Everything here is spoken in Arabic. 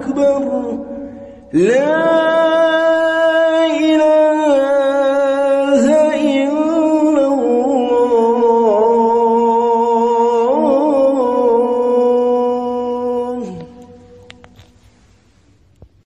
أكبر. لا